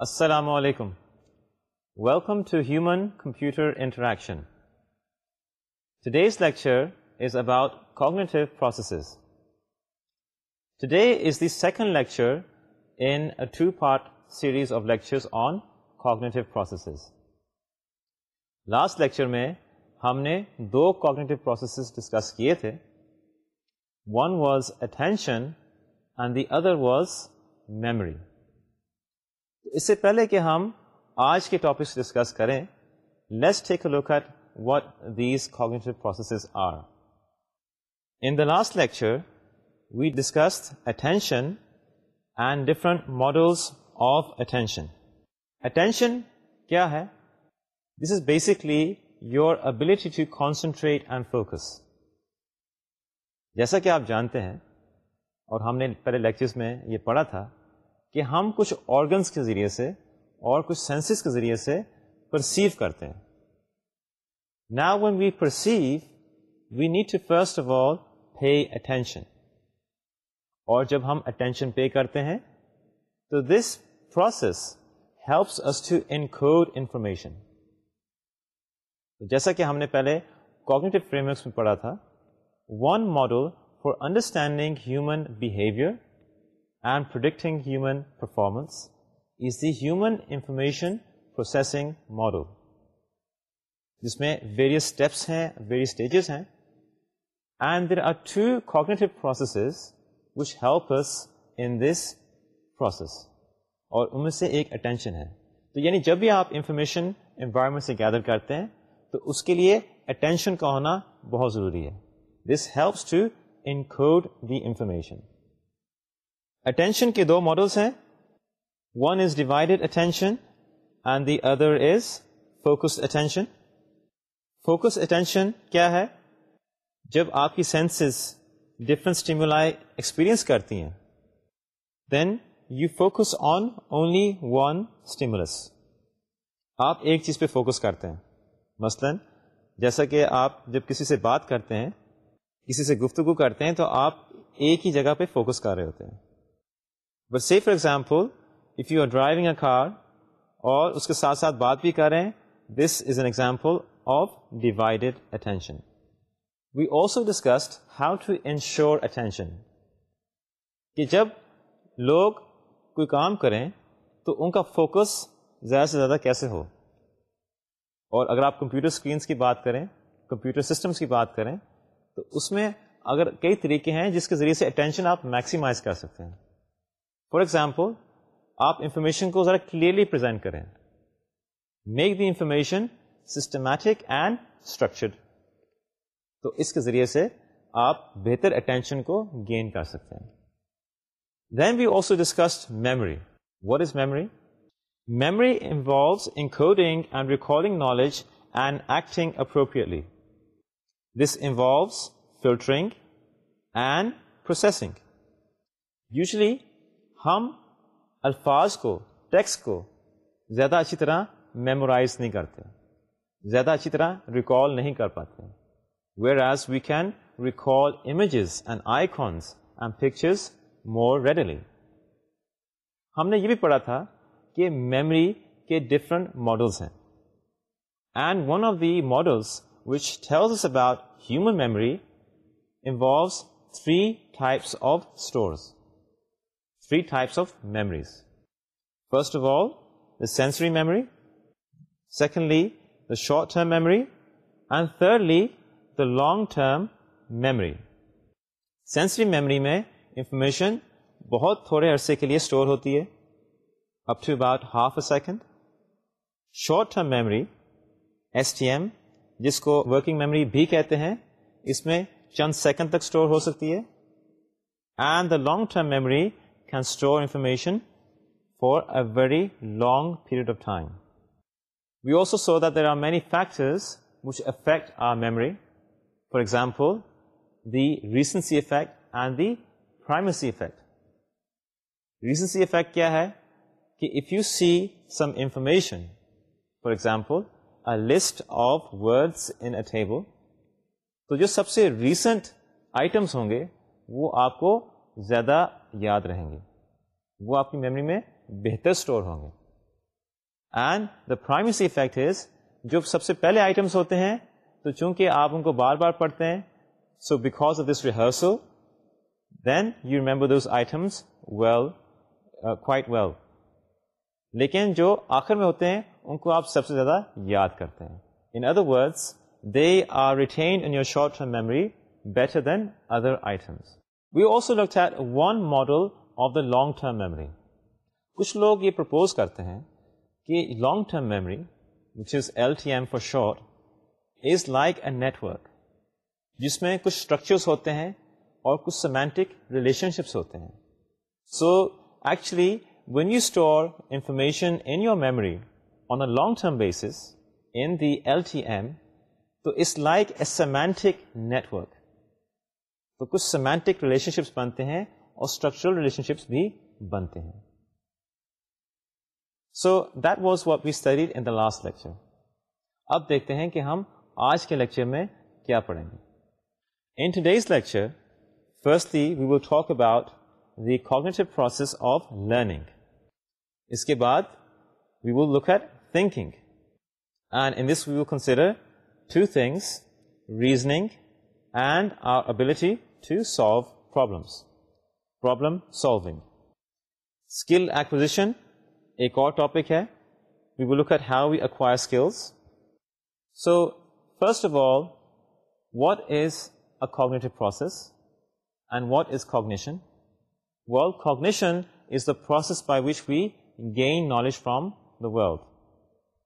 السلام علیکم welcome to human computer interaction today's lecture is about cognitive processes today is the second lecture in two part series of lectures on cognitive processes last lecture میں ہم نے دو cognitive processes discuss کیے تھے. One was attention and the other was memory اس سے پہلے کہ ہم آج کے ٹاپکس ڈسکس کریں let's take a look at what these cognitive processes are in the last lecture we discuss attention and different models of attention attention کیا ہے this is basically your ability to concentrate and focus جیسا کہ آپ جانتے ہیں، اور ہم نے پہلے لیکچرز میں یہ پڑھا تھا کہ ہم کچھ آرگنس کے ذریعے سے اور کچھ سینسز کے ذریعے سے پرسیو کرتے ہیں۔ نا when we perceive we need to first of all pay attention اور جب ہم اٹینشن پے کرتے ہیں، تو this process helps us to encode information جیسا کہ ہم نے پہلے کوگنیٹو فریم ورکس میں پڑھا تھا one model for understanding human behaviour and predicting human performance is the human information processing model جس میں ویریس اسٹیپس ہیں ویریس اسٹیجز ہیں. And there are two cognitive processes which help us in this process اور ان میں سے ایک attention ہے. تو یعنی جب بھی آپ انفارمیشن انوائرمنٹ سے گیدر کرتے ہیں، تو اس کے لیے اٹینشن کا ہونا بہت ضروری ہے. This helps to include the information attention کے دو ماڈلس ہیں one is divided attention and the other is focus attention focus attention کیا ہے جب آپ کی سینسز ڈفرنٹ اسٹیمولائی ایکسپیرئنس کرتی ہیں then you focus on only one stimulus آپ ایک چیز پہ فوکس کرتے ہیں مثلا جیسا کہ آپ جب کسی سے بات کرتے ہیں کسی سے گفتگو کرتے ہیں تو آپ ایک ہی جگہ پہ فوکس کر رہے ہوتے ہیں but see for example if you are driving a car اور اس کے ساتھ ساتھ بات بھی کریں this is an example of divided attention we also discussed how to ensure attention کہ جب لوگ کوئی کام کریں، تو ان کا فوکس زیادہ سے زیادہ کیسے ہو؟ اور اگر آپ کمپیوٹر اسکرینس کی بات کریں کمپیوٹر سسٹمس کی بات کریں، تو اس میں اگر کئی طریقے ہیں جس کے ذریعے سے اٹینشن آپ میکسیمائز کر سکتے ہیں۔ فار ایگزامپل آپ انفارمیشن کو ذرا کلیئرلی پرزینٹ کریں۔ Make the information systematic and structured تو اس کے ذریعے سے آپ بہتر اٹینشن کو گین کر سکتے ہیں۔ Then we also discussed memory what is memory memory involves including and recording knowledge and acting appropriately this involves filtering and processing usually ہم الفاظ کو، ٹیکسٹ کو زیادہ اچھی طرح میمورائز نہیں کرتے، زیادہ اچھی طرح ریکال نہیں کر پاتے۔ Whereas we can recall images and icons and pictures more readily ہم نے یہ بھی پڑھا تھا کہ میموری کے ڈفرنٹ ماڈلس ہیں۔ And one of the models which talks about human memory involves three types of stores three types of memories. First of all, the sensory memory. Secondly, the short-term memory. And thirdly, the long-term memory. Sensory میں information بہت تھوڑے عرصے کے لیے store ہوتی ہے up to about half a second short term memory S T M جس کو ورکنگ میموری بھی کہتے ہیں اس میں چند سیکنڈ تک اسٹور ہو سکتی ہے and the long term memory can store information for a very long period of time. We also saw that there are many factors which affect our memory. For example, the recency effect and the primacy effect. Recency effect kya hai? Ki if you see some information, for example, a list of words in a table, تو جو سب سے recent items ہوں گے وہ آپ کو زیادہ یاد رہیں گے وہ آپ کی میموری میں بہتر اسٹور ہوں گے۔ اینڈ دا پرائمسی افیکٹ از جو سب سے پہلے آئٹمس ہوتے ہیں، تو چونکہ آپ ان کو بار بار پڑھتے ہیں so because of this rehearsal then you remember those items well quite well لیکن جو آخر میں ہوتے ہیں، ان کو آپ سب سے زیادہ یاد کرتے ہیں۔ In other words they are retained in your short term memory better than other items we also look at one model of the long term memory کچھ لوگ یہ پرپوز کرتے ہیں کہ long term memory which is L T M for short is like a network جس میں کچھ structures ہوتے ہیں اور کچھ سیمینٹک ریلیشن شپس ہوتے ہیں. So actually when you store information in your memory on a long term basis in the L T M تو it's like a semantic network تو کچھ سیمینٹک ریلیشن شپس بنتے ہیں اور اسٹرکچرل ریلیشن شپس بھی بنتے ہیں۔ So that was what we studied in the last lecture اب دیکھتے ہیں کہ ہم آج کے لیکچر میں کیا پڑھیں گے۔ In today's lecture firstly we will talk about the cognitive process of learning اس کے بعد we will look at thinking and in this we will consider two things reasoning and our ability to solve problems problem solving skill acquisition ایک اور topic ہے we will look at how we acquire skills so first of all what is a cognitive process and what is cognition world cognition is the process by which we gain knowledge from the world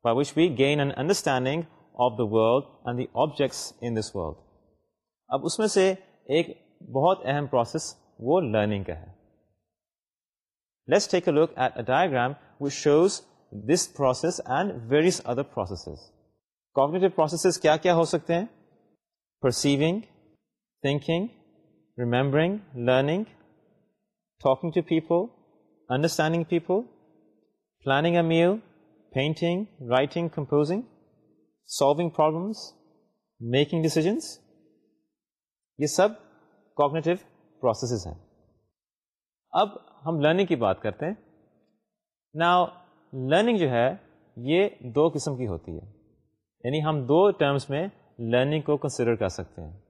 by which we gain an understanding of the world and the objects in this world اب اس میں سے ایک بہت اہم process وہ learning کا ہے۔ Let's take a look at a diagram which shows this process and various other processes cognitive processes کیا کیا ہو سکتے ہیں؟ Perceiving thinking remembering learning talking to people understanding people planning a meal painting writing composing solving problems making decisions یہ سب cognitive processes ہیں۔ اب ہم لرننگ کی بات کرتے ہیں۔ نا لرننگ جو ہے، یہ دو قسم کی ہوتی ہے۔ یعنی ہم دو ٹرمس میں لرننگ کو کنسیڈر کر سکتے ہیں۔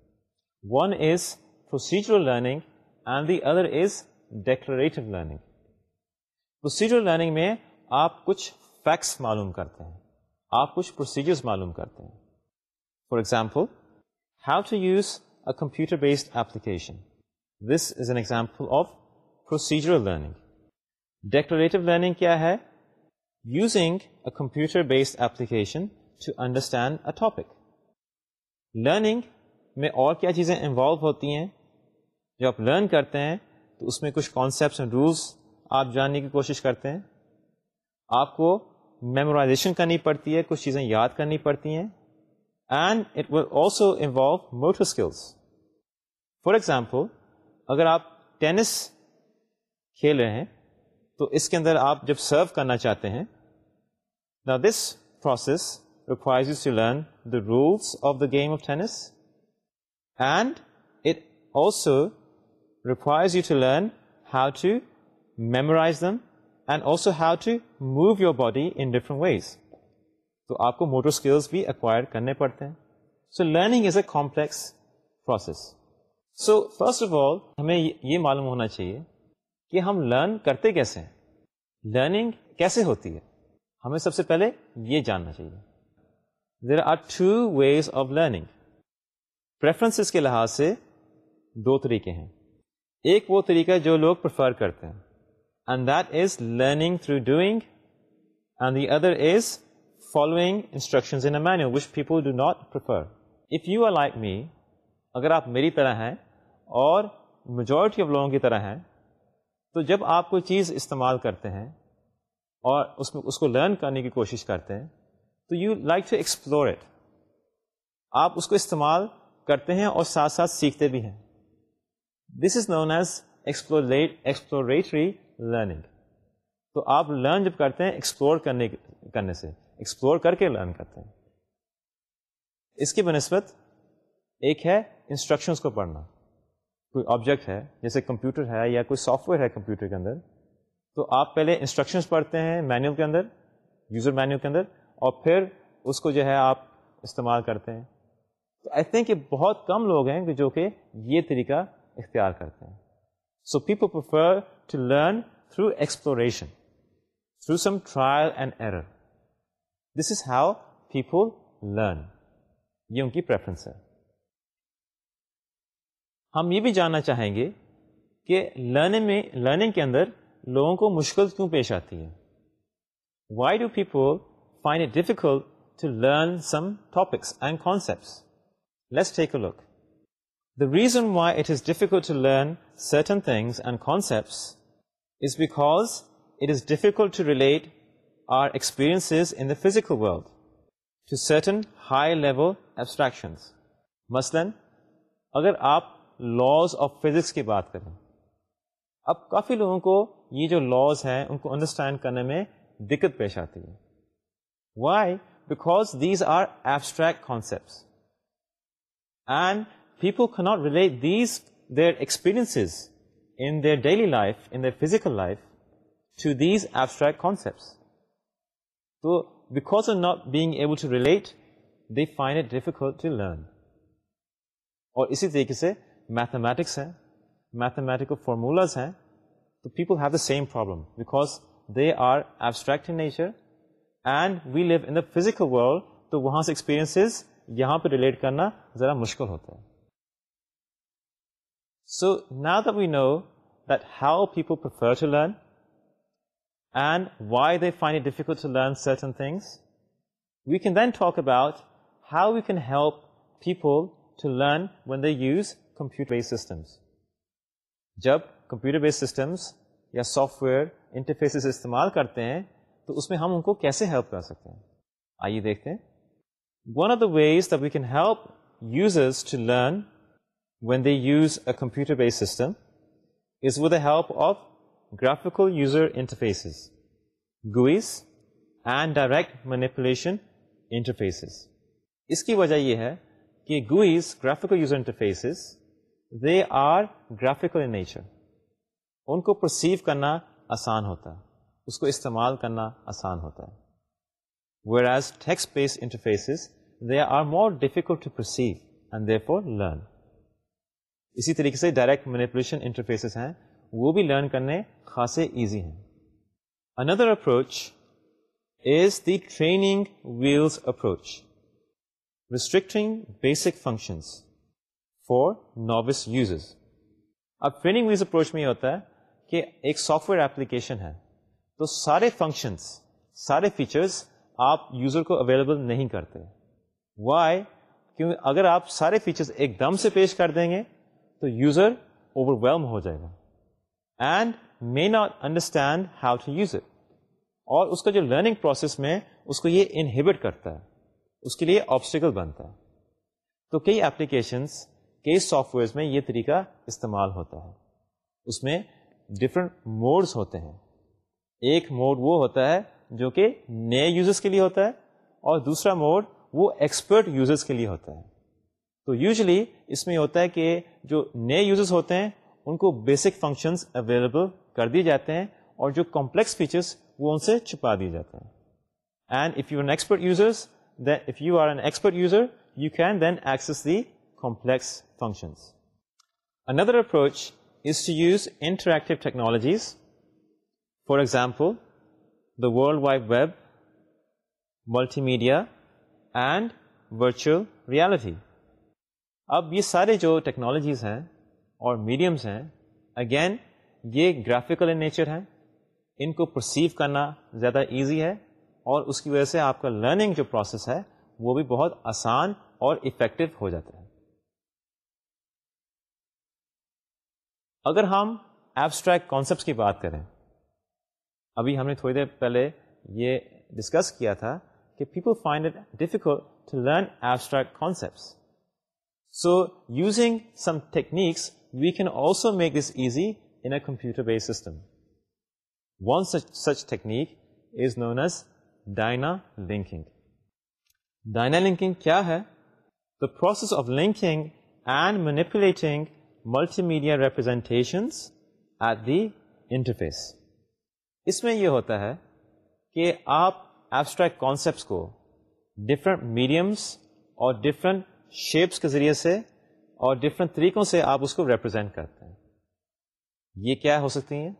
One is procedural learning and the other is declarative learning procedural learning میں آپ کچھ فیکٹس معلوم کرتے ہیں۔ آپ کچھ پروسیجرز معلوم کرتے ہیں۔ For example how to use a computer based application this is an example of procedural learning declarative learning کیا ہے using a computer based application to understand a topic learning میں اور کیا چیزیں انوالو ہوتی ہیں؟ جو آپ لرن کرتے ہیں، تو اس میں کچھ کانسیپٹس اینڈ رولس آپ جاننے کی کوشش کرتے ہیں۔ آپ کو میمورائزیشن کرنی پڑتی ہے، کچھ چیزیں یاد کرنی پڑتی ہیں۔ And it will also involve motor skills for example اگر آپ ٹینس کھیل رہے ہیں، تو اس کے اندر آپ جب سرو کرنا چاہتے ہیں نا this process requires you to learn the rules of the game of tennis and it also requires you to learn how to memorise them and also how to move your body in different ways تو آپ کو motor skills بھی acquire کرنے پڑتے ہیں۔ So learning is a complex process so first of all ہمیں یہ معلوم ہونا چاہیے کہ ہم لرن کرتے کیسے ہیں۔ لرننگ کیسے ہوتی ہے؟ ہمیں سب سے پہلے یہ جاننا چاہیے۔ There are two ways of learning preference کے لحاظ سے دو طریقے ہیں۔ ایک وہ طریقہ جو لوگ پریفر کرتے ہیں۔ And that is learning through doing and the other is following instruction in menu which people do not prefer if you are like me اگر آپ میری طرح ہیں اور میجورٹی آف لوگوں کی طرح ہیں، تو جب آپ کوئی چیز استعمال کرتے ہیں اور اس میں، اس کو لرن کرنے کی کوشش کرتے ہیں، تو you like to explore it آپ اس کو استعمال کرتے ہیں اور ساتھ ساتھ سیکھتے بھی ہیں۔ This is known as exploratory learning تو آپ لرن جب کرتے ہیں ایکسپلور کرنے کرنے سے۔ ایکسپلور کر کے لرن کرتے ہیں۔ اس کی بنسبت ایک ہے انسٹرکشنس کو پڑھنا۔ کوئی آبجیکٹ ہے، جیسے کمپیوٹر ہے یا کوئی سافٹ ویئر ہے کمپیوٹر کے اندر، تو آپ پہلے انسٹرکشنس پڑھتے ہیں مینوئل کے اندر یوزر مینیو کے اندر، اور پھر اس کو جو ہے آپ استعمال کرتے ہیں۔ تو آئی تھنک کہ بہت کم لوگ ہیں جو کہ یہ طریقہ اختیار کرتے ہیں۔ So people prefer to learn through exploration through some trial and error this is how people learn یہ ان کی پریفرنس ہے۔ ہم یہ بھی جاننا چاہیں گے کہ لرننگ میں لرننگ کے اندر لوگوں کو مشکل کیوں پیش آتی ہے؟ Why do people find it difficult to learn some topics and concepts let's take a look the reason why it is difficult to learn certain things and concepts is because it is difficult to relate our experience in the physical world to certain high level abstractions مثلاً اگر آپ laws of physics کی بات کریں اب کافی لوگوں کو یہ جو لاز ہیں ان کو انڈرسٹینڈ کرنے میں دقت پیش آتی ہے why because these are abstract concepts and people کی not relate these their experience in their daily life in their physical life to these abstract concepts تو because of not being able to relate they find it difficult to learn اور اسی طریقے سے mathematics ہیں mathematical formulas ہیں، تو people have the same problem because they are abstract in nature and we live in the physical world تو وہاں سے ایکسپیرئنس یہاں پہ ریلیٹ کرنا ذرا مشکل ہوتا ہے۔ سو نا the we know that how people prefer to learn and why they find it difficult to learn certain things we can then talk about how we can help people to learn when they use computer based systems جب computer بیس systems یا software interfaces استعمال کرتے ہیں، تو اس میں ہم ان کو کیسے ہیلپ کر سکتے ہیں؟ آئیے دیکھتے ہیں۔ One of the ways the we can help users to learn when they use a computer based system is with the help of graphical user interfaces GUIs and direct manipulation interfaces اس کی وجہ یہ ہے کہ GUIs graphical user interfaces they are graphical in nature ان کو perceive کرنا آسان ہوتا ہے اس کو استعمال کرنا آسان ہوتا ہے whereas text based interfaces they are more difficult to perceive and therefore learn اسی طریقے سے ڈائریکٹ مینیپولیشن انٹرفیسز ہیں وہ بھی لرن کرنے خاصے ایزی ہیں۔ اندر approach is the training wheels approach restricting basic functions for novice uses اب ٹریننگ ویز اپروچ میں یہ ہوتا ہے کہ ایک سافٹ ویئر ایپلیکیشن ہے تو سارے فنکشنس سارے فیچرس آپ یوزر کو اویلیبل نہیں کرتے۔ وائی کیونکہ اگر آپ سارے فیچرس ایک دم سے پیش کر دیں گے تو یوزر اوور ویلم ہو جائے گا۔ And may not understand how to use it اور اس کا جو لرننگ پروسیس میں اس کو یہ انہیبٹ کرتا ہے. اس کے لیے آبسٹیکل بنتا ہے. تو کئی ایپلیکیشنس کئی سافٹ ویئر میں یہ طریقہ استعمال ہوتا ہے. اس میں ڈفرنٹ موڈس ہوتے ہیں. ایک موڈ وہ ہوتا ہے جو کہ نئے یوزرس کے لیے ہوتا ہے اور دوسرا موڈ وہ ایکسپرٹ یوزرس کے لیے ہوتا ہے. تو یوزلی اس میں ہوتا ہے کہ جو نئے یوزرس ہوتے ہیں ان کو بیسک فنکشنز اویلیبل کر دیے جاتے ہیں اور جو کمپلیکس فیچرس وہ ان سے چھپا دیے جاتے ہیں۔ And if you an expert users if you are an expert user you can then access the complex functions another approach is to use interactive technologies for example the world wide web multimedia and virtual reality اب یہ سارے جو technologies ہیں اور mediums ہیں. Again یہ graphical in nature ہیں. ان کو پرسیو کرنا زیادہ ایزی ہے اور اس کی وجہ سے آپ کا لرننگ جو پروسیس ہے وہ بھی بہت آسان اور افیکٹو ہو جاتا ہے۔ اگر ہم ایبسٹریکٹ کانسیپٹس کی بات کریں، ابھی ہم نے تھوڑی دیر پہلے یہ ڈسکس کیا تھا کہ people find it difficult to learn abstract concepts so using some techniques we can also make this easy in a computer based system one such technique is known as dyna linking dyna linking کیا ہے the process of linking and manipulating multi media representations at the interface اس میں یہ ہوتا ہے کہ آپ abstract concepts کو different mediums اور ڈفرینٹ شیپس کے ذریعے سے اور ڈفرینٹ طریقوں سے آپ اس کو ریپرزینٹ کرتے ہیں۔ یہ کیا ہو سکتی ہیں؟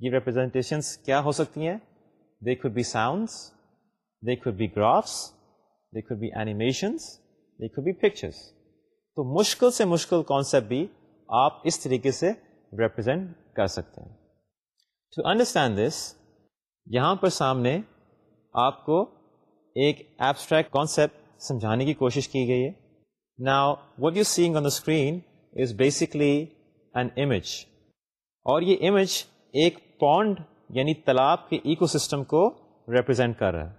یہ ریپرزینٹیشنس کیا ہو سکتی ہیں؟ They could be sounds they could be graphs they could be animations they could be pictures تو مشکل سے مشکل کانسیپٹ بھی آپ اس طریقے سے ریپرزینٹ کر سکتے ہیں۔ ٹو انڈرسٹینڈ دس یہاں پر سامنے آپ کو ایک ایبسٹریکٹ کانسیپٹ سمجھانے کی کوشش کی گئی ہے۔ نا what you seeing on the screen is basically an image اور یہ امیج ایک پونڈ یعنی تالاب کے ایکو سسٹم کو ریپرزینٹ کر رہا ہے۔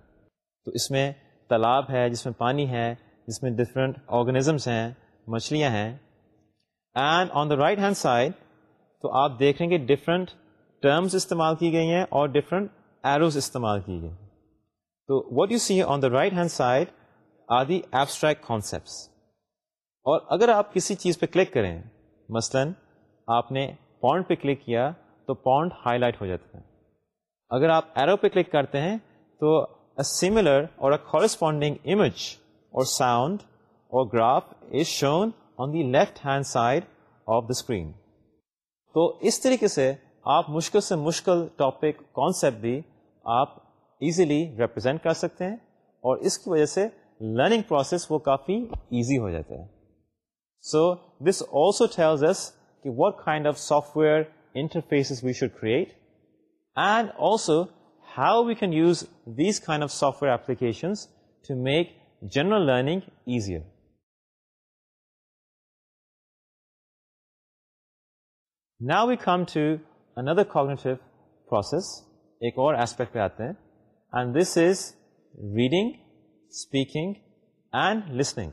تو اس میں تالاب ہے، جس میں پانی ہے، جس میں ڈفرینٹ آرگنیزمس ہیں، مچھلیاں ہیں۔ And on the right hand side تو آپ دیکھ رہے ہیں کہ ڈفرینٹ ٹرمز استعمال کی گئی ہیں اور ڈفرینٹ ایروز استعمال کی گئی تو what you see on the right hand side are the abstract concepts اور اگر آپ کسی چیز پہ کلک کریں، مثلا آپ نے پونڈ پہ کلک کیا تو پونڈ ہائی لائٹ ہو جاتا ہے۔ اگر آپ ایرو پہ کلک کرتے ہیں تو سملر اور کورسپونڈنگ امیج اور ساؤنڈ اور graph is shown on the left hand side of the screen تو اس طریقے سے آپ مشکل سے مشکل ٹاپک کانسیپٹ بھی آپ ایزیلی ریپرزینٹ کر سکتے ہیں اور اس کی وجہ سے لرننگ پروسیس وہ کافی ایزی ہو جاتا ہے۔ So this also tells us کہ what kind of software interface we should create and also how we can use these kind of software applications to make general learning easier نا we come to another cognitive process ایک اور aspect پہ آتے ہیں and this is reading speaking and listening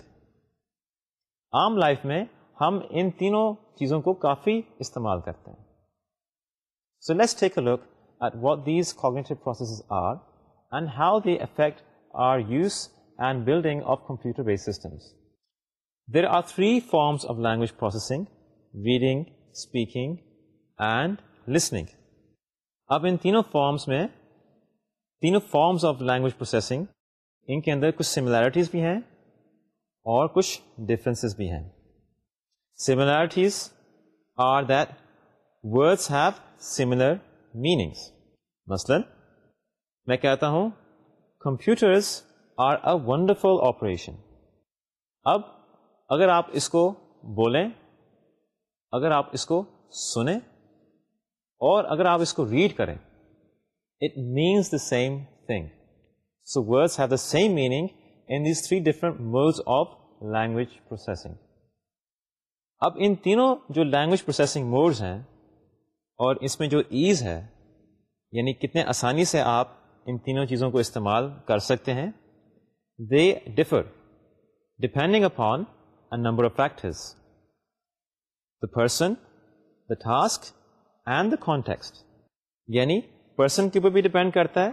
عام life میں ہم ان تینوں چیزوں کو کافی استعمال کرتے ہیں۔ So let's take a look at what these cognitive processes are and how the effect our use and building of computer base systems there are three forms of language processing reading speaking and listening اب ان تینوں forms میں تینوں forms of language processing ان کے اندر کچھ similarities بھی ہیں اور کچھ ڈفرینسز بھی ہیں۔ Similarities are that words have similar meanings مثلاً میں کہتا ہوں computers are a wonderful operation اب اگر آپ اس کو بولیں، اگر آپ اس کو سنیں، اور اگر آپ اس کو ریڈ کریں it means the same thing so words have the same meaning in these three different modes of language processing اب ان تینوں جو لینگویج پروسیسنگ موڈز ہیں اور اس میں جو ایز ہے یعنی کتنے آسانی سے آپ ان تینوں چیزوں کو استعمال کر سکتے ہیں they differ depending upon a number of factors the person the task and the context یعنی پرسن کے اوپر بھی ڈپینڈ کرتا ہے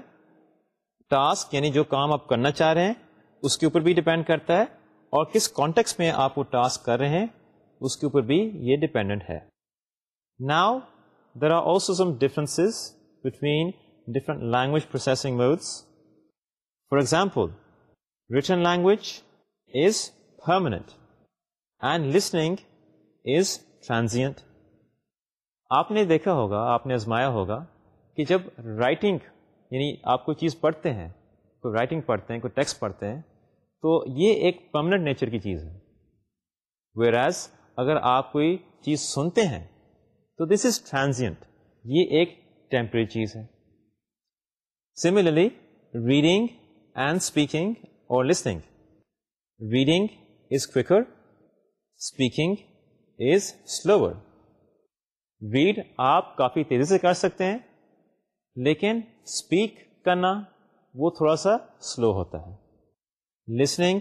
ٹاسک یعنی جو کام آپ کرنا چاہ رہے ہیں اس کے اوپر بھی ڈپینڈ کرتا ہے اور کس کانٹیکس میں آپ وہ ٹاسک کر رہے ہیں، اس کے اوپر بھی یہ ڈپینڈنٹ ہے۔ Now there are also some difference between different language processing modes for example written language is permanent and listening is transient آپ نے دیکھا ہوگا آپ نے آزمایا ہوگا کہ جب رائٹنگ یعنی آپ کوئی چیز پڑھتے ہیں، کوئی رائٹنگ پڑھتے ہیں، کوئی ٹیکسٹ پڑھتے ہیں تو یہ ایک پرماننٹ نیچر کی چیز ہے۔ ویئر ایز اگر آپ کوئی چیز سنتے ہیں، تو دس از ٹرانزینٹ یہ ایک ٹیمپری چیز ہے۔ سملرلی ریڈنگ اینڈ اسپیکنگ اور listening reading is quicker speaking is slower read آپ کافی تیزی سے کر سکتے ہیں، لیکن اسپیک کرنا وہ تھوڑا سا سلو ہوتا ہے۔ Listening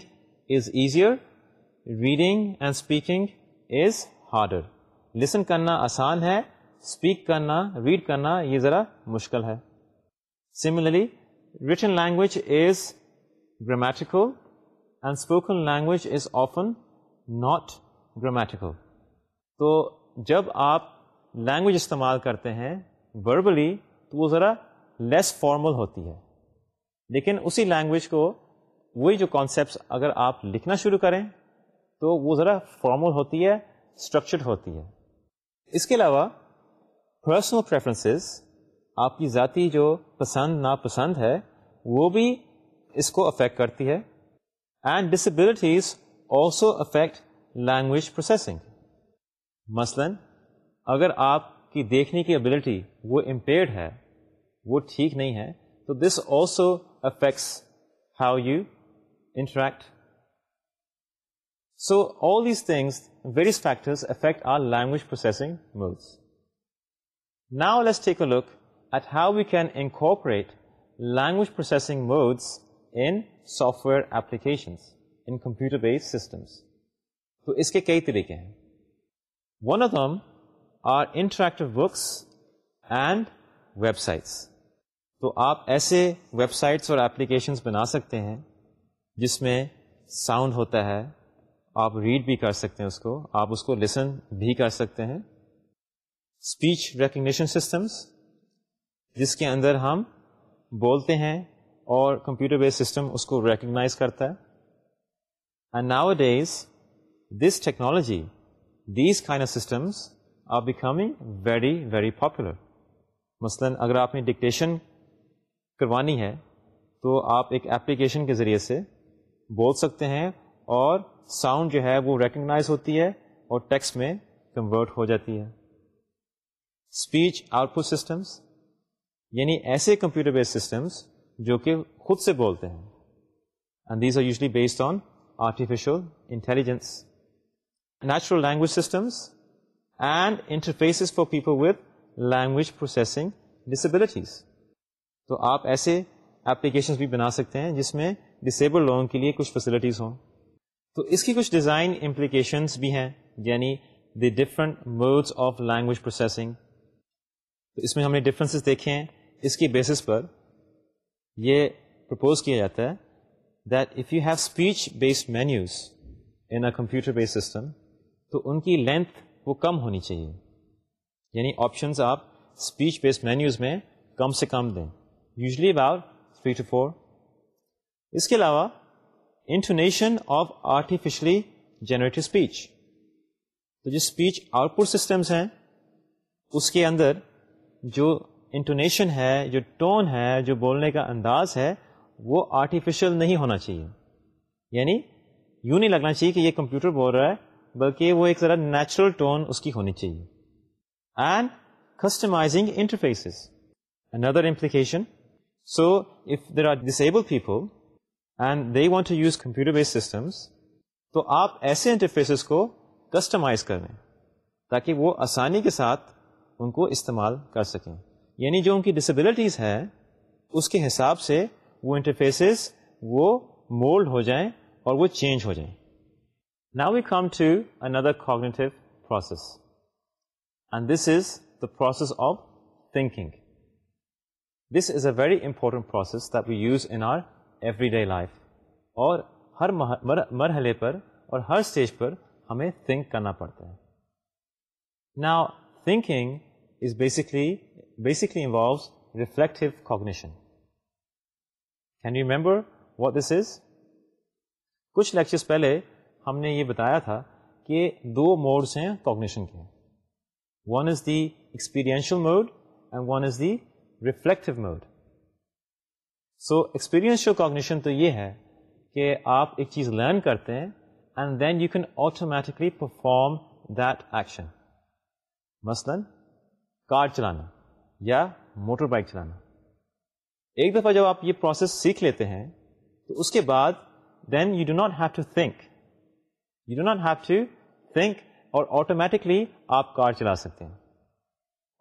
is easier reading and speaking is harder listen کرنا آسان ہے. اسپیک کرنا ریڈ کرنا یہ ذرا مشکل ہے. Similarly written language is grammatical and spoken language is often not grammatical تو جب آپ لینگویج استعمال کرتے ہیں وربلی تو وہ ذرا لیس فارمل ہوتی ہے. لیکن اسی لینگویج کو وہی جو کانسیپٹس اگر آپ لکھنا شروع کریں تو وہ ذرا فارمل ہوتی ہے اسٹرکچرڈ ہوتی ہے۔ اس کے علاوہ پرسنل پریفرنسز آپ کی ذاتی جو پسند، ناپسند ہے، وہ بھی اس کو افیکٹ کرتی ہے۔ And disabilities also affect language processing مثلا اگر آپ کی دیکھنے کی ابلٹی وہ امپیئرڈ ہے، وہ ٹھیک نہیں ہے، تو this also affects how you interact so all these things various factors affect our language processing modes now let's take a look at how we can incorporate language processing modes in software applications in computer based systems تو اس کے کئی طریقے ہیں۔ One of them are interactive books and website تو آپ ایسے web sites اور اپلیکیشنس بنا سکتے ہیں جس میں ساؤنڈ ہوتا ہے، آپ ریڈ بھی کر سکتے ہیں اس کو، آپ اس کو لسن بھی کر سکتے ہیں۔ اسپیچ ریکگنیشن سسٹمس جس کے اندر ہم بولتے ہیں اور کمپیوٹر بیس سسٹم اس کو ریکگنائز کرتا ہے۔ And nowadays this technology these kind systems are becoming very very popular مثلاً اگر آپ نے ڈکٹیشن کروانی ہے، تو آپ ایک ایپلیکیشن کے ذریعے سے بول سکتے ہیں اور ساؤنڈ جو ہے وہ ریکگنائز ہوتی ہے اور ٹیکسٹ میں کنورٹ ہو جاتی ہے۔ اسپیچ آؤٹ پٹ سسٹمس یعنی ایسے کمپیوٹر بیس سسٹمس جو کہ خود سے بولتے ہیں۔ And these are usually based on artificial intelligence natural language systems and interfaces for people with language processing disabilities تو آپ ایسے ایپلیکیشنس بھی بنا سکتے ہیں جس میں ڈسیبل لوگوں کے لیے کچھ فیسلٹیز ہوں۔ تو اس کی کچھ ڈیزائن امپلیکیشنس بھی ہیں یعنی the different modes of language processing تو اس میں ہم نے ڈفرینسز دیکھے ہیں۔ اس کی بیسس پر یہ پرپوز کیا جاتا ہے that if you have speech based menus in a computer based system تو ان کی لینتھ وہ کم ہونی چاہیے۔ یعنی آپشنس آپ اسپیچ بیسڈ مینیوز میں کم سے کم دیں۔ Usually about three two four اس کے علاوہ intonation of artificially generative speech تو جو اسپیچ آؤٹ پٹ سسٹمس ہیں، اس کے اندر جو انٹونیشن ہے، جو ٹون ہے، جو بولنے کا انداز ہے، وہ آرٹیفیشل نہیں ہونا چاہیے۔ یعنی یوں نہیں لگنا چاہیے کہ یہ کمپیوٹر بول رہا ہے، بلکہ وہ ایک ذرا نیچرل ٹون اس کی ہونی چاہیے۔ And customising interfaces another implication so if there are disabled people and they want to use computer based systems تو آپ ایسے انٹرفیسز کو کسٹمائز کر لیں تاکہ وہ آسانی کے ساتھ ان کو استعمال کر سکیں یعنی جو ان کی ڈسیبلٹیز ہے اس کے حساب سے وہ انٹرفیسز وہ مولڈ ہو جائیں اور وہ چینج ہو جائیں Now we come to another cognitive process, and this is the process of thinking. This is a very important process that we use in our everyday life. اور ہر مرحلے پر اور ہر اسٹیج پر ہمیں تھنک کرنا پڑتا ہے۔ نا thinking is basically basically involves reflective cognition can you remember what this is کچھ لیکچرس پہلے ہم نے یہ بتایا تھا کہ دو موڈس ہیں کوگنیشن کے۔ One is the experiential mode and one is the reflective mode so experiential cognition تو یہ ہے کہ آپ ایک چیز لرن کرتے ہیں and then you can automatically perform that action مثلاً کار چلانا یا موٹر بائک چلانا. ایک دفعہ جب آپ یہ پروسیس سیکھ لیتے ہیں تو اس کے بعد then you do not have to think you do not have to think اور آٹومیٹکلی آپ کار چلا سکتے ہیں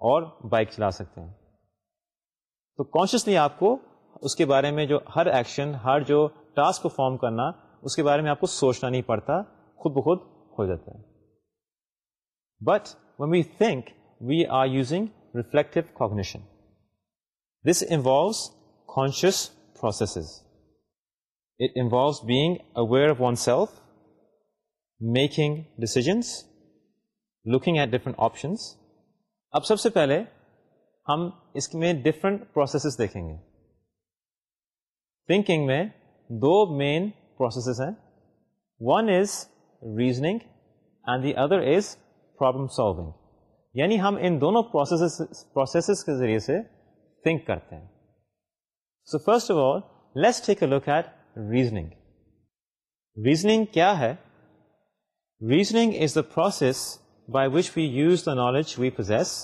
اور بائک چلا سکتے ہیں. تو کانشیسلی آپ کو اس کے بارے میں جو ہر ایکشن ہر جو ٹاسک کو فارم کرنا، اس کے بارے میں آپ کو سوچنا نہیں پڑتا، خود بخود ہو جاتا ہے۔ But when we think we are using reflective cognition this involves conscious processes it involves being aware of oneself making decisions looking at different options اب سب سے پہلے ہم اس میں ڈفرنٹ پروسیسز دیکھیں گے۔ تھنکنگ میں دو مین پروسیسز ہیں۔ One is reasoning and the other is problem solving یعنی ہم ان دونوں پروسیسز کے ذریعے سے تھنک کرتے ہیں۔ So first of all let's take a look at reasoning reasoning کیا ہے؟ Reasoning is the process by which we use the knowledge we possess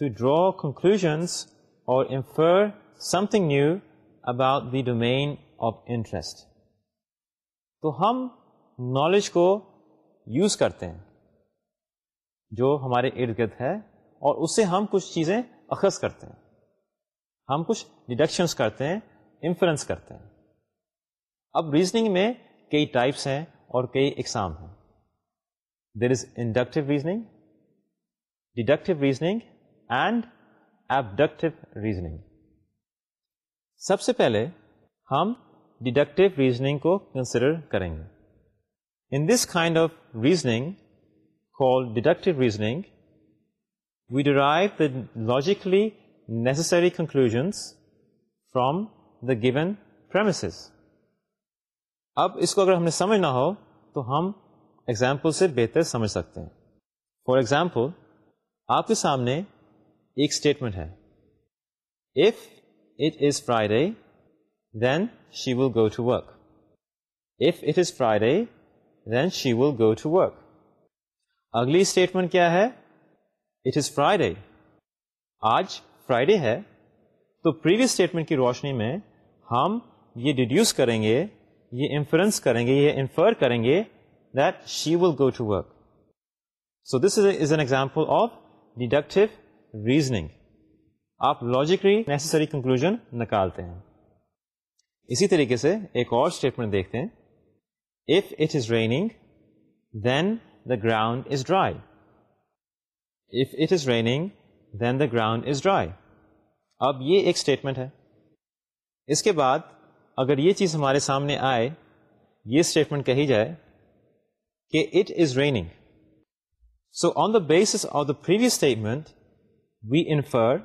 to draw conclusions اور infer something new about the domain of interest تو ہم knowledge کو use کرتے ہیں، جو ہمارے ارد گرد ہے، اور اس سے ہم کچھ چیزیں اخذ کرتے ہیں۔ ہم کچھ ڈیڈکشنس کرتے ہیں انفلوئنس کرتے ہیں۔ اب ریزننگ میں کئی ٹائپس ہیں اور کئی اقسام ہیں۔ There is inductive reasoning deductive reasoning and abductive reasoning سب سے پہلے ہم ڈیڈکٹیو ریزننگ کو کنسیڈر کریں گے۔ In this kind of reasoning call deductive reasoning we derive the logically necessary conclusions from the given premises اب اس کو اگر ہم نے سمجھنا ہو، تو ہم ایگزامپل سے بہتر سمجھ سکتے ہیں۔ فار ایگزامپل آپ کے سامنے ایک اسٹیٹمنٹ ہے۔ If it is Friday then she will go to work if it is Friday then she will go to work اگلی اسٹیٹمنٹ کیا ہے اٹ از فرائیڈے آج فرائیڈے ہے تو پریویس اسٹیٹمنٹ کی روشنی میں ہم یہ ڈیڈیوس کریں گے، یہ انفرنس کریں گے، یہ انفر کریں گے that she will go to work so this is an example of deductive reasoning آپ لاجیکلی نیسسری کنکلوژ نکالتے ہیں۔ اسی طریقے سے ایک اور اسٹیٹمنٹ دیکھتے ہیں۔ If it is raining then the ground is dry if it is raining then the ground is dry اب یہ ایک اسٹیٹمنٹ ہے۔ اس کے بعد اگر یہ چیز ہمارے سامنے آئے، یہ اسٹیٹمنٹ کہی جائے کہ it is raining so on the basis of the previous statement we infer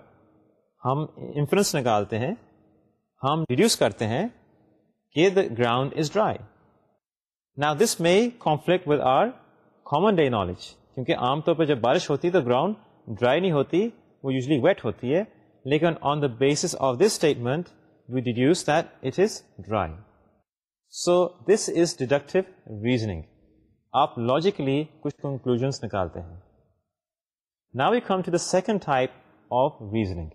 ہم انفرنس نکالتے ہیں، ہم ریڈیوس کرتے ہیں کہ دا گراؤنڈ از ڈرائی نا this may conflict with our common day knowledge کیونکہ عام طور پہ جب بارش ہوتی ہے تو گراؤنڈ ڈرائی نہیں ہوتی، وہ یوزلی ویٹ ہوتی ہے، لیکن on the basis of this statement we deduce that it is dry so this is deductive reasoning آپ لاجیکلی کچھ کنکلوژ نکالتے ہیں۔ نا we come to the second type of reasoning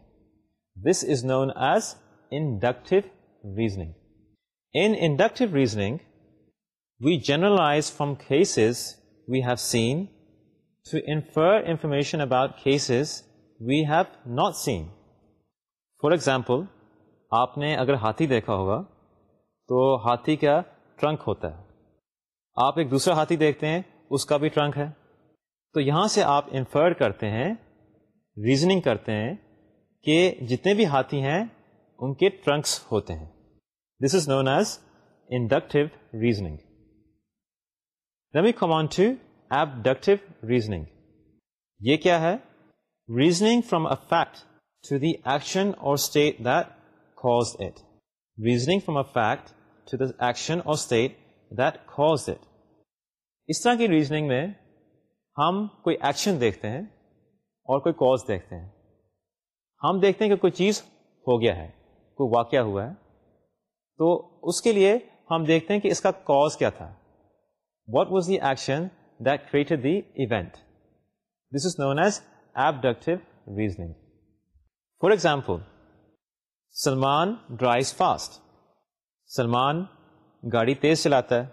this is known as inductive reasoning in inductive reasoning we generalize from cases we have seen to infer information about cases we have not seen for example آپ نے اگر ہاتھی دیکھا ہوگا تو ہاتھی کا trunk ہوتا ہے۔ آپ ایک دوسرا ہاتھی دیکھتے ہیں، اس کا بھی ٹرنک ہے۔ تو یہاں سے آپ انفر کرتے ہیں ریزننگ کرتے ہیں کہ جتنے بھی ہاتھی ہیں، ان کے ٹرنکس ہوتے ہیں۔ This is known as inductive reasoning coming to abductive reasoning یہ کیا ہے؟ Reasoning from a fact to the action or state that cause it reasoning from a fact to the action or state that cause it اس طرح کی reasoning میں ہم کوئی action دیکھتے ہیں اور کوئی کاز دیکھتے ہیں۔ ہم دیکھتے ہیں کہ کوئی چیز ہو گیا ہے، کوئی واقعہ ہوا ہے۔ تو اس کے لیے ہم دیکھتے ہیں کہ اس کا کاز کیا تھا۔ What was the action that created the event this is known as abductive reasoning for example Salman drives fast Salman گاڑی تیز چلاتا ہے۔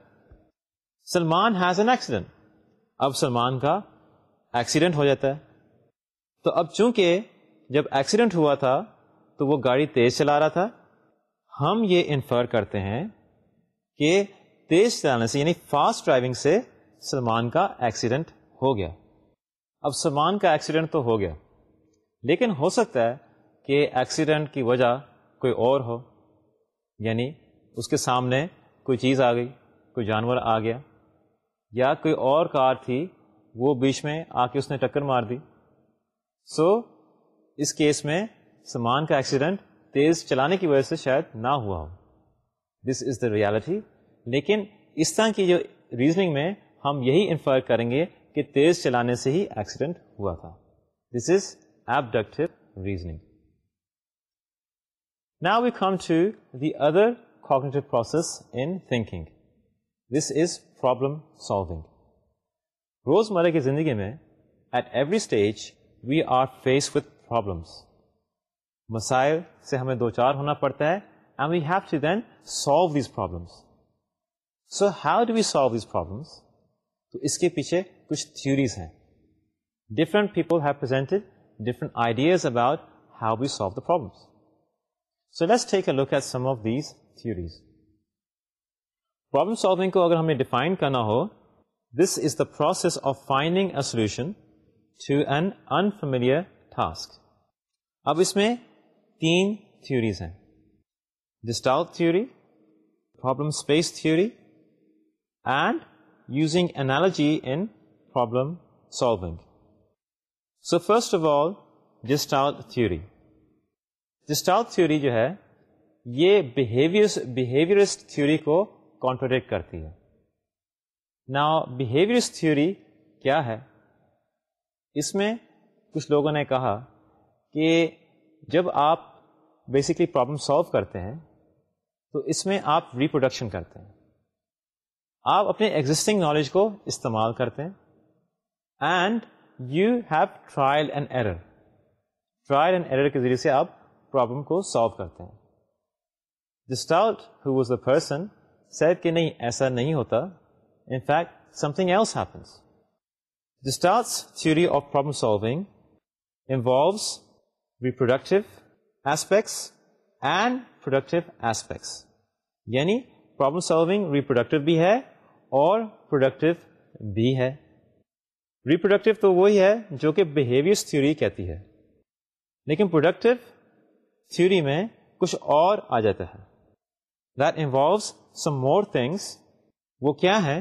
سلمان ہیز این ایکسیڈنٹ اب سلمان کا ایکسیڈنٹ ہو جاتا ہے۔ تو اب چونکہ جب ایکسیڈنٹ ہوا تھا تو وہ گاڑی تیز چلا رہا تھا۔ ہم یہ انفر کرتے ہیں کہ تیز چلانے سے یعنی فاسٹ ڈرائیونگ سے سلمان کا ایکسیڈنٹ ہو گیا۔ اب سلمان کا ایکسیڈنٹ تو ہو گیا۔ لیکن ہو سکتا ہے کہ ایکسیڈنٹ کی وجہ کوئی اور ہو۔ یعنی اس کے سامنے کوئی چیز آ گئی، کوئی جانور آ گیا۔ یا کوئی اور کار تھی، وہ بیچ میں آ کے اس نے ٹکر مار دی۔ سو اس کیس میں سامان کا ایکسیڈنٹ تیز چلانے کی وجہ سے شاید نہ ہوا ہو۔ دس از دا ریالٹی لیکن اس طرح کی جو ریزننگ میں ہم یہی انفر کریں گے کہ تیز چلانے سے ہی ایکسیڈنٹ ہوا تھا۔ دس از ایبڈکٹیو ریزننگ نا we come to the other cognitive process in thinking this is problem solving روزمرہ کی زندگی میں at every stage we are face with problems مسائل سے ہمیں دو چار ہونا پڑتا ہے and we have to then solve these problems so how do we solve these problems تو اس کے پیچھے کچھ تھیوریز ہیں۔ Different people have presented different ideas about how we solve the problems so let's take a look at some of these theories problem solving کو اگر ہمیں define کرنا ہو this is the process of finding a solution to an unfamiliar task اب اس میں تین theories ہیں. Gestalt theory problem space theory and using analogy in problem solving so first of all Gestalt theory Gestalt theory جو ہے، یہ behaviourist theory کو contradict کرتی ہے. نا بہیویئرسٹ تھیوری کیا ہے؟ اس میں کچھ لوگوں نے کہا کہ جب آپ بیسکلی پرابلم سالو کرتے ہیں، تو اس میں آپ ریپروڈکشن کرتے ہیں۔ آپ اپنے ایگزٹنگ نالج کو استعمال کرتے ہیں۔ And you have trial and error trial and error کے ذریعے سے آپ پرابلم کو سالو کرتے ہیں۔ Gestalt who was the person said کہ نہیں، ایسا نہیں ہوتا۔ In fact something else happens Gestalt's theory of problem solving involves reproductive aspects and productive aspects یعنی پرابلم سالونگ ریپروڈکٹیو بھی ہے اور پروڈکٹیو بھی ہے۔ ریپروڈکٹیو تو وہی ہے جو کہ بہیویئرس تھیوری کہتی ہے۔ لیکن پروڈکٹیو تھیوری میں کچھ اور آ جاتا ہے۔ That involves some more things وہ کیا ہے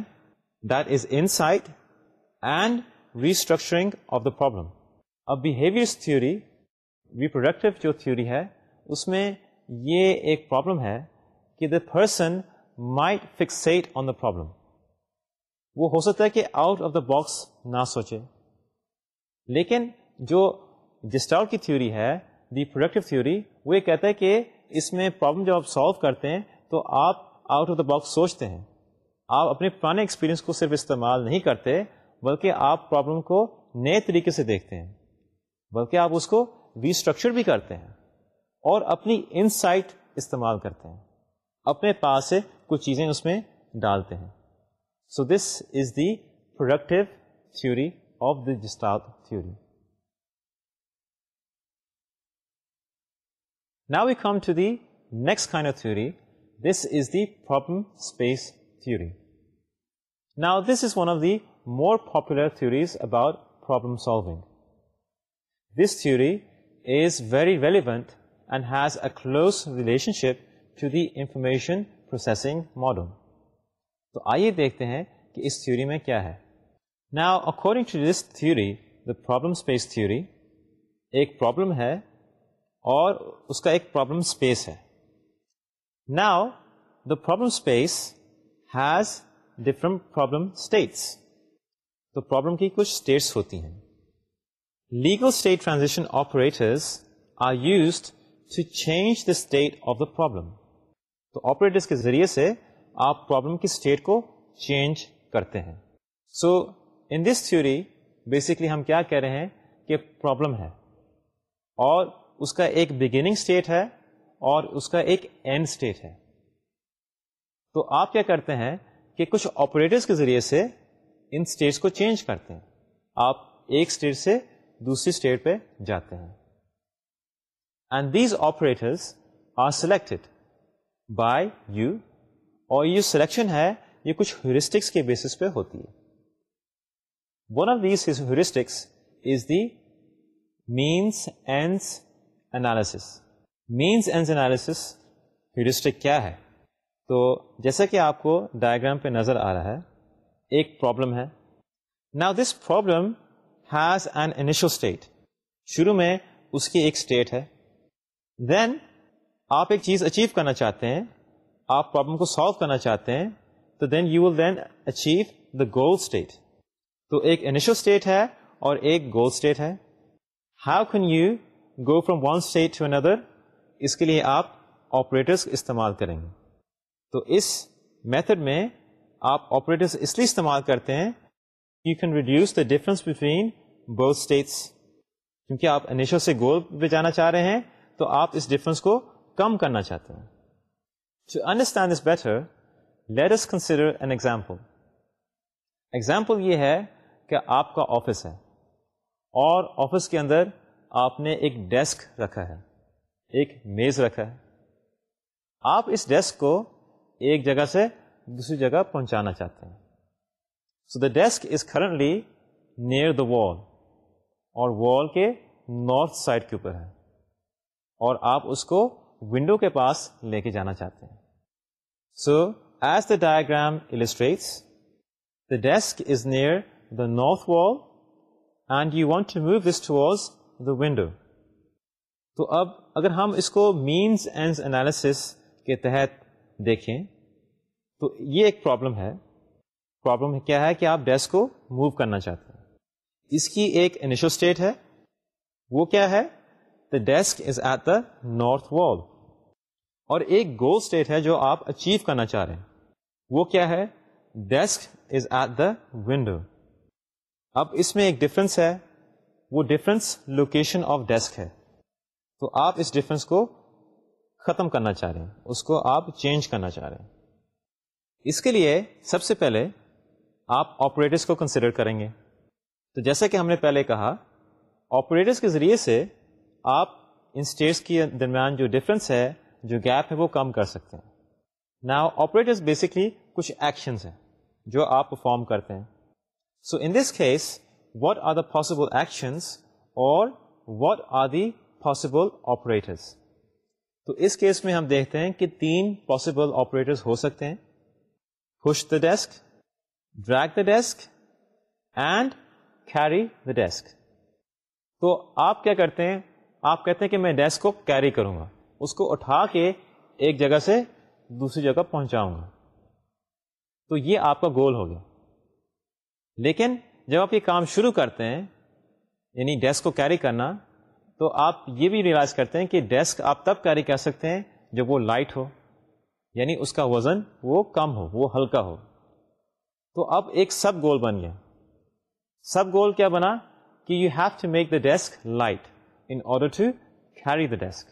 that is in sight and restructuring of the problem اب بہیویئرس تھیوری ریپروڈکٹیو جو تھیوری ہے، اس میں یہ ایک پرابلم ہے کہ the person might fixate on the problem وہ ہو سکتا ہے کہ آؤٹ آف دا باکس نہ سوچے. لیکن جو ڈسٹار کی تھیوری ہے دی پروڈکٹیو تھیوری وہ یہ کہتا ہے کہ اس میں پرابلم جب آپ سالو کرتے ہیں تو آپ آؤٹ آف دا باکس سوچتے ہیں. آپ اپنے پرانے ایکسپیرینس کو صرف استعمال نہیں کرتے، بلکہ آپ پرابلم کو نئے طریقے سے دیکھتے ہیں. بلکہ آپ اس کو ریسٹرکچر بھی کرتے ہیں اور اپنی انسائٹ استعمال کرتے ہیں۔ اپنے پاس سے کچھ چیزیں اس میں ڈالتے ہیں۔ So this is the productive theory of the Gestalt theory نا we come to the next kind of theory this is the problem space theory now this is one of the more popular theories about problem solving this theory is very relevant and has a close relationship to the information processing model تو آئیے دیکھتے ہیں کہ اس theory میں کیا ہے نا according to this theory the problem space theory ایک پرابلم ہے اور اس کا ایک پرابلم اسپیس ہے now the problem space has different problem states تو پرابلم کی کچھ اسٹیٹس ہوتی ہیں legal state transaction operators are used to change the state of the problem تو آپریٹرس کے ذریعے سے آپ پرابلم کی اسٹیٹ کو چینج کرتے ہیں۔ So in this theory basically ہم کیا کہہ رہے ہیں کہ پرابلم ہے۔ اور اس کا ایک بگننگ اسٹیٹ ہے اور اس کا ایک اینڈ اسٹیٹ ہے۔ تو آپ کیا کرتے ہیں کہ کچھ آپریٹرس کے ذریعے سے ان اسٹیٹس کو چینج کرتے ہیں۔ آپ ایک اسٹیٹ سے دوسری اسٹیٹ پہ جاتے ہیں۔ And these operators are selected by you اور یہ سلیکشن ہے یہ کچھ ہیورسٹکس کے بیسس پہ ہوتی ہے۔ One of these heuristics is the means ends analysis means end analysis heuristic کیا ہے؟ تو جیسا کہ آپ کو ڈائگرام پہ نظر آ رہا ہے، ایک پرابلم ہے۔ نا this problem has an initial state شروع میں اس کی ایک اسٹیٹ ہے۔ دین آپ ایک چیز اچیو کرنا چاہتے ہیں، آپ پرابلم کو سالو کرنا چاہتے ہیں، تو then you will then achieve the goal state تو ایک انیشل اسٹیٹ ہے اور ایک گول اسٹیٹ ہے۔ How can you go from one state to another اس کے لیے آپ آپریٹرس استعمال کریں گے۔ تو اس میتھڈ میں آپ آپریٹرس اس لیے استعمال کرتے ہیں you can reduce the difference between both states کیونکہ آپ انیشل سے گول پہ جانا چاہ رہے ہیں، تو آپ اس ڈفرنس کو کم کرنا چاہتے ہیں۔ To understand this better let us consider an example example یہ ہے کہ آپ کا آفس ہے، اور آفس کے اندر آپ نے ایک ڈیسک رکھا ہے، ایک میز رکھا ہے۔ آپ اس ڈیسک کو ایک جگہ سے دوسری جگہ پہنچانا چاہتے ہیں۔ So the desk is currently near the wall اور وال کے نارتھ سائڈ کے اوپر ہے۔ اور آپ اس کو ونڈو کے پاس لے کے جانا چاہتے ہیں۔ So as the diagram illustrates the desk is near the north wall and you want to move this towards the window تو اب اگر ہم اس کو مینس اینڈ انالیسس کے تحت دیکھیں، تو یہ ایک پرابلم ہے۔ پرابلم کیا ہے کہ آپ ڈیسک کو موو کرنا چاہتے ہیں۔ اس کی ایک انیشل اسٹیٹ ہے، وہ کیا ہے؟ The desk is at the north wall اور ایک گول اسٹیٹ ہے جو آپ اچیو کرنا چاہ رہے ہیں۔ وہ کیا ہے؟ Desk is at the window اب اس میں ایک ڈفرنس ہے، وہ ڈفرنس لوکیشن آف ڈیسک ہے۔ تو آپ اس ڈفرنس کو ختم کرنا چاہ رہے ہیں، اس کو آپ چینج کرنا چاہ رہے ہیں۔ اس کے لیے سب سے پہلے آپ آپریٹرس کو کنسیڈر کریں گے۔ تو جیسا کہ ہم نے پہلے کہا آپریٹرس کے ذریعے سے آپ ان اسٹیٹس کے درمیان جو ڈفرینس ہے، جو گیپ ہے، وہ کم کر سکتے ہیں۔ نا آپریٹرس بیسکلی کچھ ایکشنز ہیں جو آپ پرفارم کرتے ہیں۔ So in this case what are the possible actions or what are the possible operators تو اس کیس میں ہم دیکھتے ہیں کہ تین پاسبل آپریٹرس ہو سکتے ہیں۔ Push the desk drag the desk and carry the desk تو آپ کیا کرتے ہیں؟ آپ کہتے ہیں کہ میں ڈیسک کو کیری کروں گا۔ اس کو اٹھا کے ایک جگہ سے دوسری جگہ پہنچاؤں گا۔ تو یہ آپ کا گول ہو گیا۔ لیکن جب آپ یہ کام شروع کرتے ہیں یعنی ڈیسک کو کیری کرنا، تو آپ یہ بھی ریئلائز کرتے ہیں کہ ڈیسک آپ تب کیری کر سکتے ہیں جب وہ لائٹ ہو۔ یعنی اس کا وزن وہ کم ہو، وہ ہلکا ہو۔ تو اب ایک سب گول بن گیا۔ سب گول کیا بنا کہ you have to make the desk light in order to carry the desk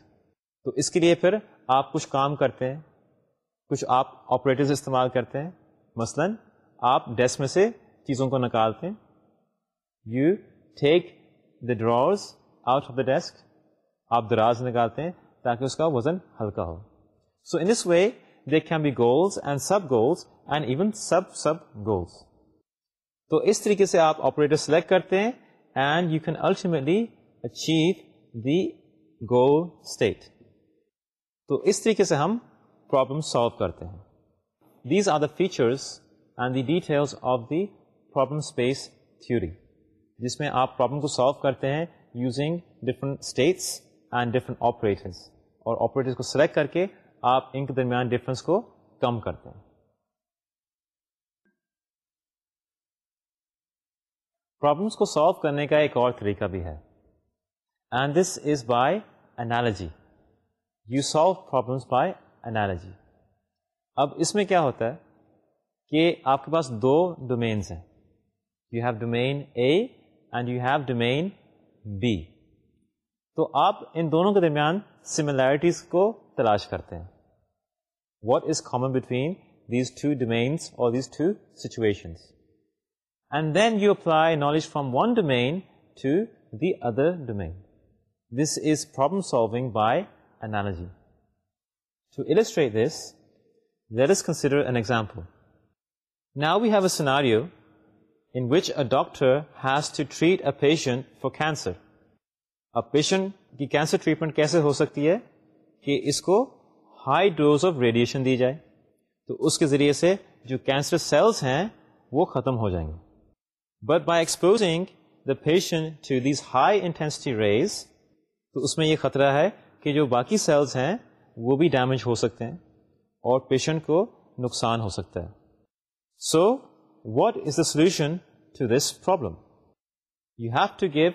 تو اس کے لیے پھر آپ کچھ کام کرتے ہیں، کچھ آپ آپریٹرز استعمال کرتے ہیں۔ مثلا آپ ڈیسک میں سے چیزوں کو نکالتے ہیں۔ You take the drawers out of the desk آپ دراز نکالتے ہیں تاکہ اس کا وزن ہلکا ہو۔ So in this way they can be goals and sub goals and even sub sub goals تو اس طریقے سے آپ آپریٹر سلیکٹ کرتے ہیں and you can ultimately achieve the goal state تو اس طریقے سے ہم پرابلم سالو کرتے ہیں. These are the features and the details of the problem space theory جس میں آپ پرابلم کو سالو کرتے ہیں using different states and different operators اور آپریٹرس کو سلیکٹ کر کے آپ ان کے درمیان ڈفرینس کو کم کرتے ہیں. پرابلمس کو سالو کرنے کا ایک اور طریقہ بھی ہے۔ And this is by analogy you solve problems by analogy اب اس میں کیا ہوتا ہے کہ آپ کے پاس دو ڈومینس ہیں۔ You have domain A and you have domain B تو آپ ان دونوں کے درمیان سملیرٹیز کو تلاش کرتے ہیں۔ What is common between these two domains or these two situations and then you apply knowledge from one domain to the other domain this is problem solving by analogy. To illustrate this, let us consider an example. Now we have a scenario in which a doctor has to treat a patient for cancer. اب patient کی cancer treatment کیسے ہو سکتی ہے کہ اس کو high dose of radiation دی جائے تو اس کے ذریعے سے جو کینسر سیلس ہیں وہ ختم ہو جائیں گے but by exposing the patient to these high intensity rays تو اس میں یہ خطرہ ہے کہ جو باقی سیلس ہیں، وہ بھی ڈیمیج ہو سکتے ہیں اور پیشنٹ کو نقصان ہو سکتا ہے۔ So what is the solution to this problem you have to give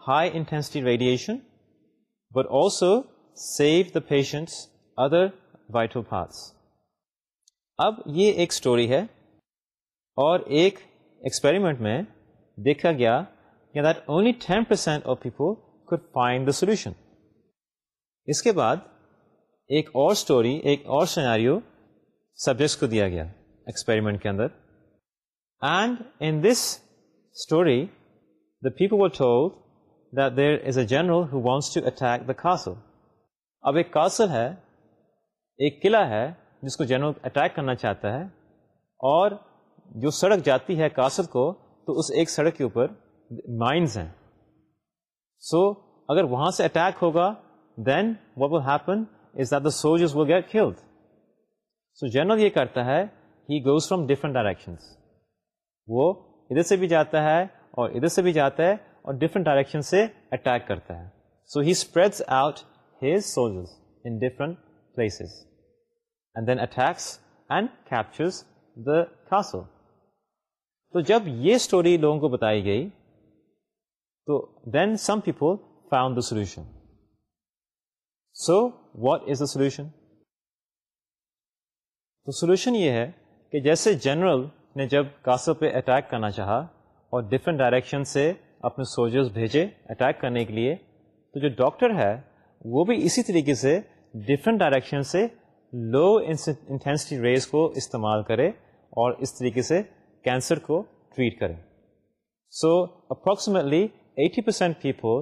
high intensity radiation but also save the patient's other vital parts اب یہ ایک اسٹوری ہے اور ایک ایکسپیریمنٹ میں دیکھا گیا کہ that only ten percent of people could find the solution اس کے بعد ایک اور اسٹوری ایک اور سیناریو سبجیکٹس کو دیا گیا ایکسپیریمنٹ کے اندر. And in this story the people told that there is a general who wants to attack the castle اب ایک کاسل ہے، ایک قلعہ ہے جس کو جنرل اٹیک کرنا چاہتا ہے اور جو سڑک جاتی ہے کاسل کو تو اس ایک سڑک کے اوپر مائنز ہیں۔ سو so, اگر وہاں سے اٹیک ہوگا then what will happen is that the soldiers will get killed so general یہ کرتا ہے he goes from different directions وہ ادھر سے بھی جاتا ہے اور ادھر سے بھی جاتا ہے اور ڈفرنٹ ڈائریکشن سے اٹیک کرتا ہے۔ So he spreads out his soldiers in different places and then attacks and captures the castle تو جب یہ اسٹوری لوگوں کو بتائی گئی، تو then some people found the solution so what is the solution تو سولوشن یہ ہے کہ جیسے جنرل نے جب کاسو پہ اٹیک کرنا چاہا اور ڈفرنٹ ڈائریکشن سے اپنے سولجرز بھیجے اٹیک کرنے کے لیے، تو جو ڈاکٹر ہے، وہ بھی اسی طریقے سے ڈفرنٹ ڈائریکشن سے لو انٹینسٹی ریز کو استعمال کرے اور اس طریقے سے کینسر کو ٹریٹ کرے so approximately eighty percent people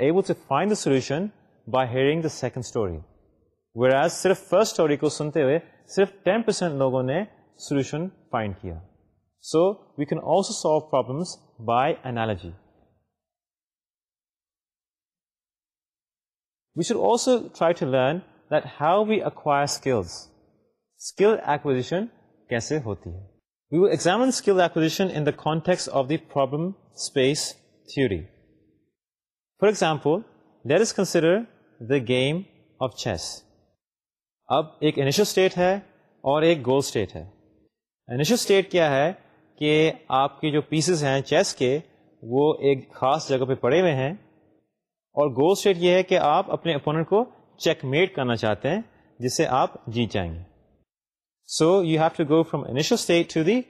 able to find the solution by hearing the second story whereas صرف فرسٹ اسٹوری کو سنتے ہوئے صرف ٹین پرسینٹ لوگوں نے سولوشن فائنڈ کیا۔ So we can also solve problems by analogy we should also try to learn that how we acquire skills skill acquisition کیسے ہوتی ہے؟ We will examine skill acquisition in the context of the problem space theory for example let us consider the game of chess اب ایک initial state ہے اور ایک goal state ہے۔ Initial state کیا ہے کہ آپ کے جو پیسز ہیں چیس کے، وہ ایک خاص جگہ پہ پڑے ہوئے ہیں۔ اور گول اسٹیٹ یہ ہے کہ آپ اپنے اپوننٹ کو چیک میٹ کرنا چاہتے ہیں، جس سے آپ جیت جائیں گے۔ So you have to go from initial state to the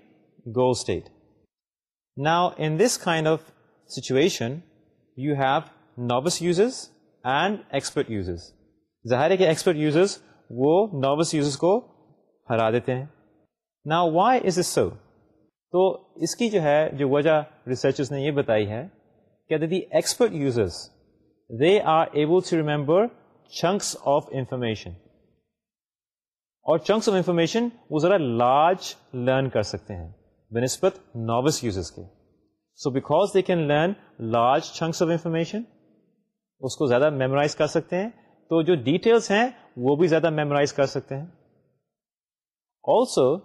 goal state now in this kind of situation you have نوبس uses and expert uses ظاہر ہے کہ ایکسپرٹ یوزرز وہ نوبس یوزرز کو ہرا دیتے ہیں۔ نا وائی از اٹ سو تو اس کی جو ہے، جو وجہ ریسرچرز نے یہ بتائی ہے کہ the expert users they are able to remember chunks of information اور چنکس آف انفارمیشن وہ ذرا لارج لرن کر سکتے ہیں، بنسبت نوبس یوزرس کے۔ So because they can learn large chunks of information اس کو زیادہ میمورائز کر سکتے ہیں۔ تو جو ڈیٹیلس ہیں، وہ بھی زیادہ میمورائز کر سکتے ہیں۔ Also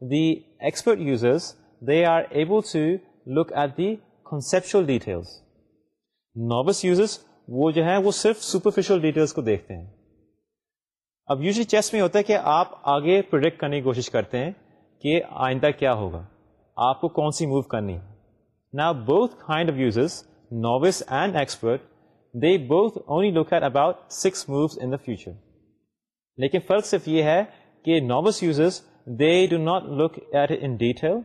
the expert users they are able to look at the conceptual details noobs users وہ جو ہے وہ صرف سپرفیشل ڈیٹیلس کو دیکھتے ہیں۔ اب یوزلی چیس میں ہوتا ہے کہ آپ آگے پروڈکٹ کرنے کی کوشش کرتے ہیں کہ آئندہ کیا ہوگا۔ آپ کو کون سی موو کرنی ہے۔ نا both kind of users noobs and expert they both only look at about six moves in the future لیکن فرق صرف یہ ہے کہ noobs users they do not look at in detail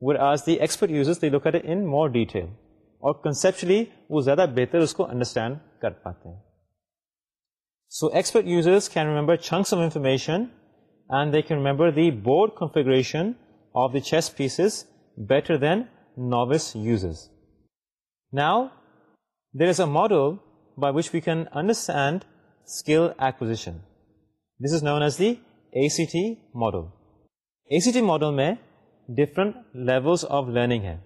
whereas the expert users they look at in more detail اور conceptually وہ زیادہ بہتر اس کو انڈرسٹینڈ کر پاتے ہیں۔ So expert users can remember chunks of information and they can remember the board configuration of the chess pieces better than noobs users now there is a model by which we can understand skill acquisition this is known as the A C T model A C T model میں different levels of learning ہے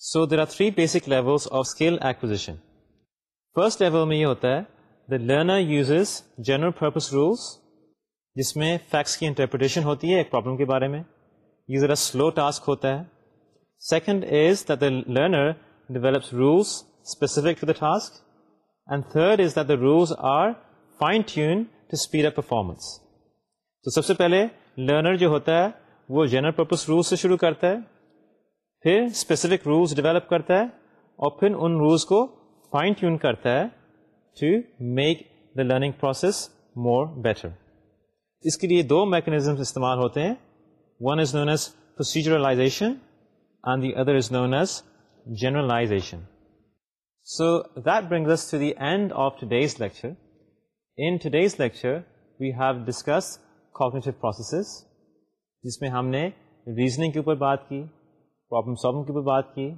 so there are three basic levels of skill acquisition first level میں یہ ہوتا ہے the learner uses general purpose rules جس میں facts کی interpretation ہوتی ہے ایک پرابلم کے بارے میں. یہ ذرا سلو ٹاسک ہوتا ہے. Second is the learner develops rules specific to the task and third is the rules are fine tune to speed up performance تو سب سے پہلے لرنر جو ہوتا ہے وہ جنرل پرپز رولس سے شروع کرتا ہے. پھر اسپیسیفک رولس ڈیولپ کرتا ہے اور پھر ان رولس کو فائن ٹیون کرتا ہے. To make the learning process more better اس کے لیے دو میکنیزم استعمال ہوتے ہیں۔ One is known as proceduralization and the other is known as generalization so that brings to the end of today's lecture in today's lecture we have discuss cognitive processes جس میں ہم نے ریزننگ کے اوپر بات کی پرابلم سالونگ کے اوپر بات کی۔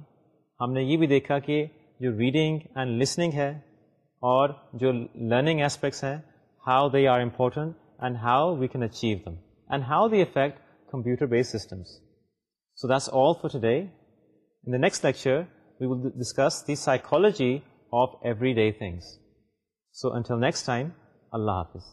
ہم نے یہ بھی دیکھا کہ جو ریڈنگ اینڈ لسننگ ہے اور جو لرننگ اسپیکٹس ہیں how they are important and how we can achieve them and how they affect computer based systems so that's all for today in the next lecture we will discuss the psychology of every day things so until next time اللہ حافظ